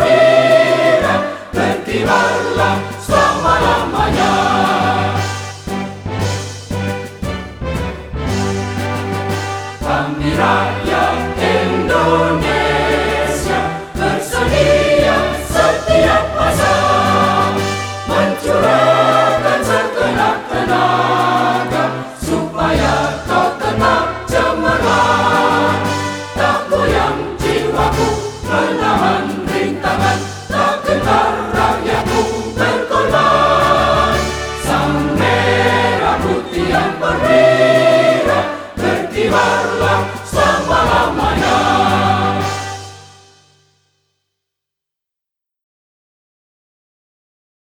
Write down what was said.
vive, berkibarla sabana maya. Tan mirar tu tiempo,